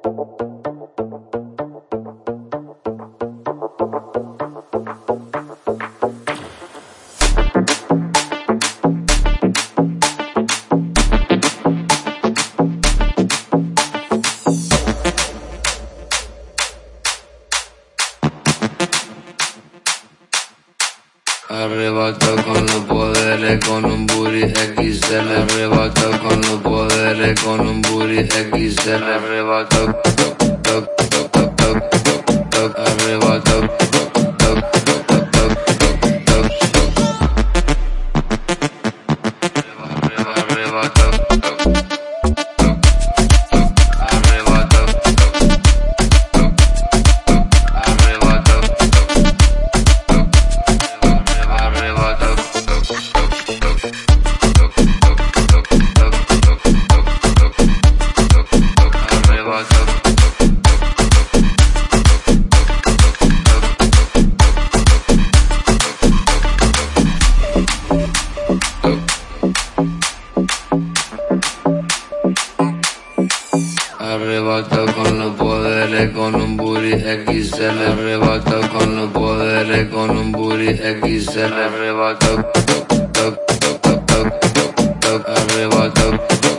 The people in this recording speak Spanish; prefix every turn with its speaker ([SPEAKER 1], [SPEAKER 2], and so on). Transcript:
[SPEAKER 1] thank you. Arrebato con los poderes, con un booty XL. Arrebato con los poderes, con un booty XL. Arrebato, toc, toc, toc, toc, toc, toc, arrebato. arrebata con los poderes, con un booty XL, arrebata con los poderes, con un booty XL, arrebata, toc, toc, toc, toc, arrebata.